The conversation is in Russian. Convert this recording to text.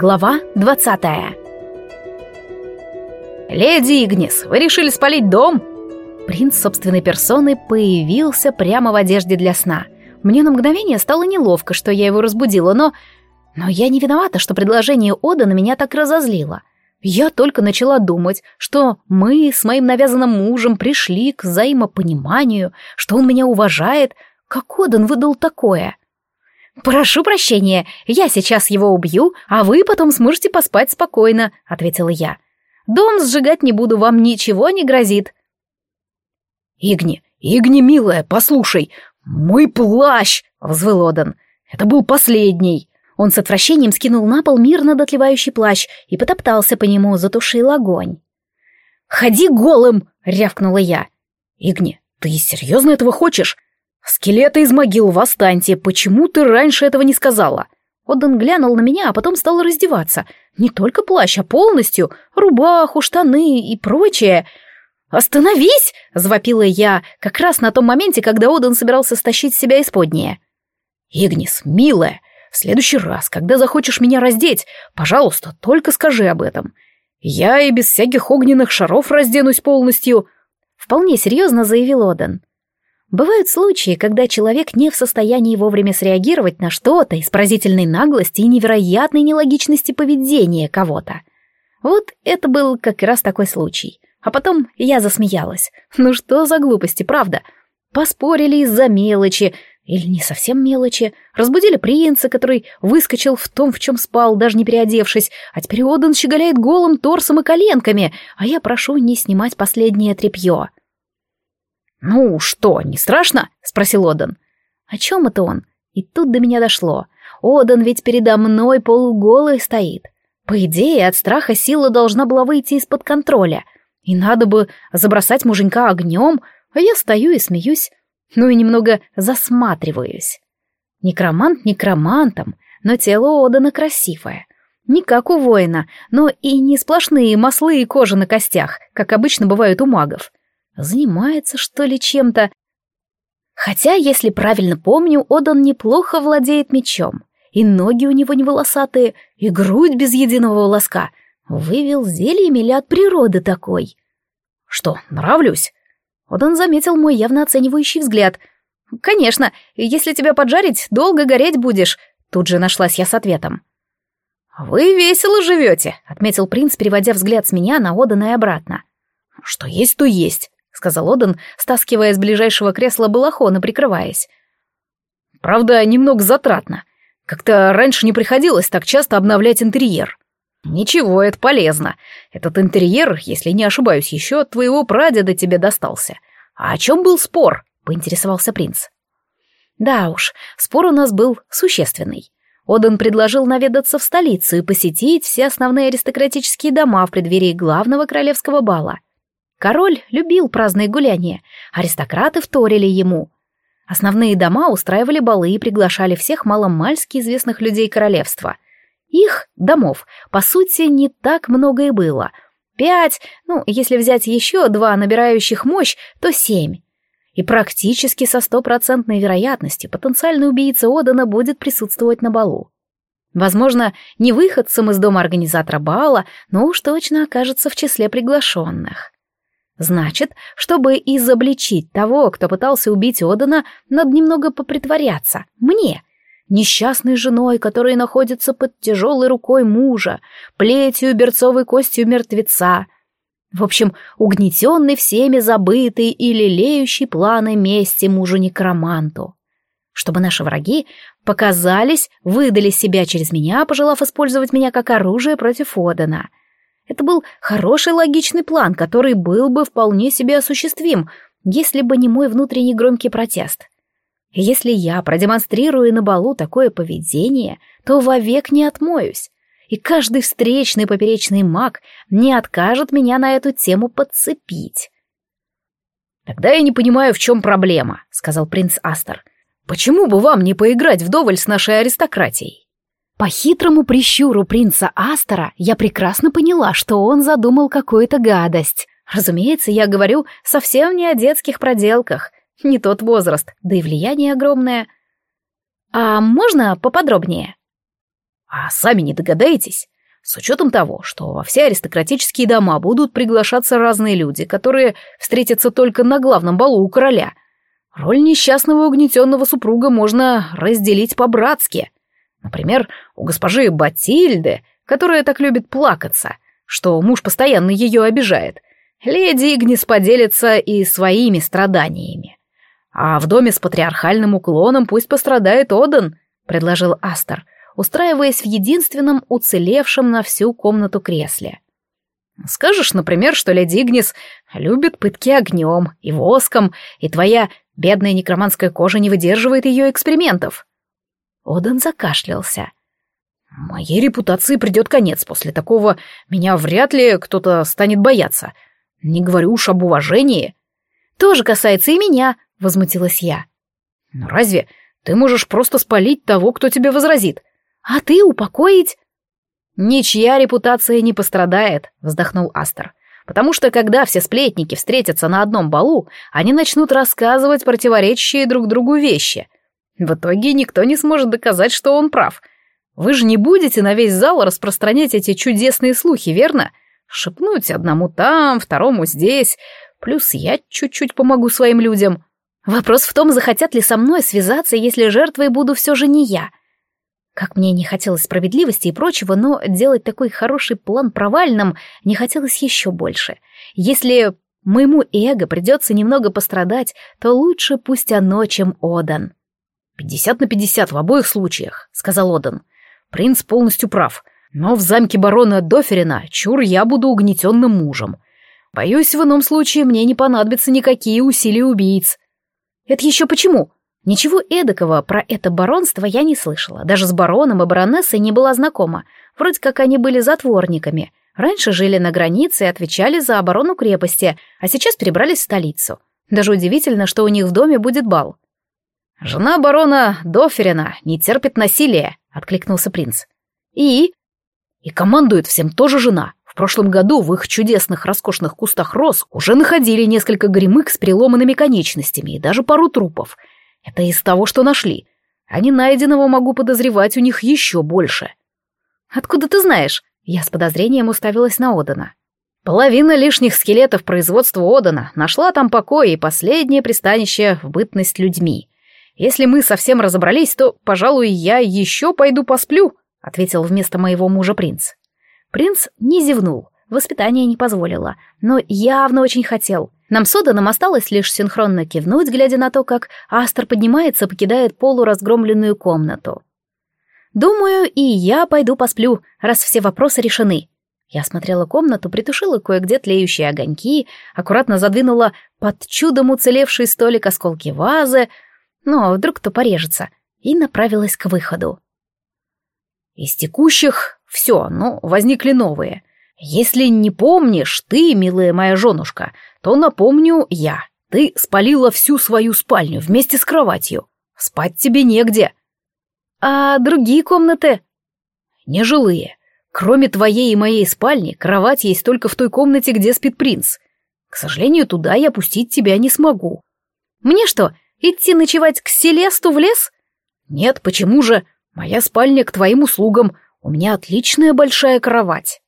Глава двадцатая. «Леди Игнис, вы решили спалить дом?» Принц собственной персоной появился прямо в одежде для сна. Мне на мгновение стало неловко, что я его разбудила, но... Но я не виновата, что предложение Ода на меня так разозлило. Я только начала думать, что мы с моим навязанным мужем пришли к взаимопониманию, что он меня уважает. Как Одан выдал такое? «Прошу прощения, я сейчас его убью, а вы потом сможете поспать спокойно», — ответила я. «Дом сжигать не буду, вам ничего не грозит». «Игни, Игни, милая, послушай, мой плащ!» — взвыл Одан. «Это был последний!» Он с отвращением скинул на пол мирно дотлевающий плащ и потоптался по нему, затушил огонь. «Ходи голым!» — рявкнула я. «Игни, ты серьезно этого хочешь? Скелеты из могил восстаньте, почему ты раньше этого не сказала?» Отдан глянул на меня, а потом стал раздеваться. Не только плащ, а полностью. Рубаху, штаны и прочее. «Остановись!» — завопила я, как раз на том моменте, когда Одан собирался стащить себя исподнее. «Игнис, милая, в следующий раз, когда захочешь меня раздеть, пожалуйста, только скажи об этом. Я и без всяких огненных шаров разденусь полностью», — вполне серьезно заявил Одан. Бывают случаи, когда человек не в состоянии вовремя среагировать на что-то из поразительной наглости и невероятной нелогичности поведения кого-то. Вот это был как раз такой случай. А потом я засмеялась. Ну что за глупости, правда? Поспорили из-за мелочи, или не совсем мелочи, разбудили принца, который выскочил в том, в чем спал, даже не переодевшись, а теперь Одан щеголяет голым торсом и коленками, а я прошу не снимать последнее тряпье. «Ну что, не страшно?» — спросил Одан. «О чем это он?» И тут до меня дошло. Одан ведь передо мной полуголый стоит. По идее, от страха сила должна была выйти из-под контроля. И надо бы забросать муженька огнем, а я стою и смеюсь, ну и немного засматриваюсь. Некромант некромантом, но тело Одана красивое. Не как у воина, но и не сплошные маслы и кожа на костях, как обычно бывают у магов. Занимается, что ли, чем-то? Хотя, если правильно помню, Одан неплохо владеет мечом. И ноги у него не волосатые, и грудь без единого волоска. Вывел зельями ли от природы такой? Что, нравлюсь? Одан заметил мой явно оценивающий взгляд. «Конечно, если тебя поджарить, долго гореть будешь», — тут же нашлась я с ответом. «Вы весело живете», — отметил принц, переводя взгляд с меня на Одана и обратно. «Что есть, то есть сказал Одан, стаскивая с ближайшего кресла балахон и прикрываясь. «Правда, немного затратно. Как-то раньше не приходилось так часто обновлять интерьер». «Ничего, это полезно. Этот интерьер, если не ошибаюсь, еще от твоего прадеда тебе достался. А о чем был спор?» — поинтересовался принц. «Да уж, спор у нас был существенный. Одан предложил наведаться в столицу и посетить все основные аристократические дома в преддверии главного королевского бала. Король любил праздные гуляния, аристократы вторили ему. Основные дома устраивали балы и приглашали всех маломальски известных людей королевства. Их, домов, по сути, не так много и было. Пять, ну, если взять еще два набирающих мощь, то семь. И практически со стопроцентной вероятностью потенциальный убийца Одана будет присутствовать на балу. Возможно, не выходцем из дома организатора бала, но уж точно окажется в числе приглашенных. Значит, чтобы изобличить того, кто пытался убить Одана, надо немного попритворяться. Мне, несчастной женой, которая находится под тяжелой рукой мужа, плетью берцовой костью мертвеца. В общем, угнетенный всеми забытый и лелеющий планы мести мужу-некроманту. Чтобы наши враги показались, выдали себя через меня, пожелав использовать меня как оружие против Одана — это был хороший логичный план, который был бы вполне себе осуществим, если бы не мой внутренний громкий протест. Если я продемонстрирую на балу такое поведение, то вовек не отмоюсь, и каждый встречный поперечный маг не откажет меня на эту тему подцепить. «Тогда я не понимаю, в чем проблема», — сказал принц Астер. «Почему бы вам не поиграть вдоволь с нашей аристократией?» По хитрому прищуру принца Астера я прекрасно поняла, что он задумал какую-то гадость. Разумеется, я говорю совсем не о детских проделках. Не тот возраст, да и влияние огромное. А можно поподробнее? А сами не догадаетесь? С учетом того, что во все аристократические дома будут приглашаться разные люди, которые встретятся только на главном балу у короля, роль несчастного угнетенного супруга можно разделить по-братски. Например, у госпожи Батильды, которая так любит плакаться, что муж постоянно ее обижает, леди Игнис поделится и своими страданиями. А в доме с патриархальным уклоном пусть пострадает Оден, предложил Астер — устраиваясь в единственном уцелевшем на всю комнату кресле. Скажешь, например, что леди Игнис любит пытки огнем и воском, и твоя бедная некроманская кожа не выдерживает ее экспериментов. Оден закашлялся. Моей репутации придет конец. После такого меня вряд ли кто-то станет бояться. Не говорю уж об уважении. Тоже касается и меня, возмутилась я. Но разве ты можешь просто спалить того, кто тебе возразит? «А ты упокоить?» «Ничья репутация не пострадает», — вздохнул Астер. «Потому что когда все сплетники встретятся на одном балу, они начнут рассказывать противоречащие друг другу вещи. В итоге никто не сможет доказать, что он прав. Вы же не будете на весь зал распространять эти чудесные слухи, верно? Шепнуть одному там, второму здесь. Плюс я чуть-чуть помогу своим людям». Вопрос в том, захотят ли со мной связаться, если жертвой буду все же не я. Как мне не хотелось справедливости и прочего, но делать такой хороший план провальным не хотелось еще больше. Если моему эго придется немного пострадать, то лучше пусть оно, чем Одан. «Пятьдесят на пятьдесят в обоих случаях», — сказал Одан. «Принц полностью прав, но в замке барона Доферина чур я буду угнетенным мужем. Боюсь, в ином случае мне не понадобятся никакие усилия убийц». «Это еще почему?» Ничего эдакого про это баронство я не слышала. Даже с бароном и баронессой не была знакома. Вроде как они были затворниками. Раньше жили на границе и отвечали за оборону крепости, а сейчас перебрались в столицу. Даже удивительно, что у них в доме будет бал. «Жена барона Доферина не терпит насилия», — откликнулся принц. «И?» «И командует всем тоже жена. В прошлом году в их чудесных роскошных кустах роз уже находили несколько гремык с переломанными конечностями и даже пару трупов — это из того, что нашли. А не найденного могу подозревать у них еще больше. Откуда ты знаешь? Я с подозрением уставилась на Одана. Половина лишних скелетов производства Одана нашла там покой и последнее пристанище в бытность людьми. Если мы совсем разобрались, то, пожалуй, я еще пойду посплю, ответил вместо моего мужа принц. Принц не зевнул, воспитание не позволило, но явно очень хотел. Нам с Оданом осталось лишь синхронно кивнуть, глядя на то, как Астер поднимается, покидает полуразгромленную комнату. «Думаю, и я пойду посплю, раз все вопросы решены». Я смотрела комнату, притушила кое-где тлеющие огоньки, аккуратно задвинула под чудом уцелевший столик осколки вазы, но вдруг кто порежется, и направилась к выходу. Из текущих все, но возникли новые. Если не помнишь, ты, милая моя женушка, то напомню я. Ты спалила всю свою спальню вместе с кроватью. Спать тебе негде. А другие комнаты? Нежилые. Кроме твоей и моей спальни, кровать есть только в той комнате, где спит принц. К сожалению, туда я пустить тебя не смогу. Мне что, идти ночевать к Селесту в лес? Нет, почему же? Моя спальня к твоим услугам. У меня отличная большая кровать.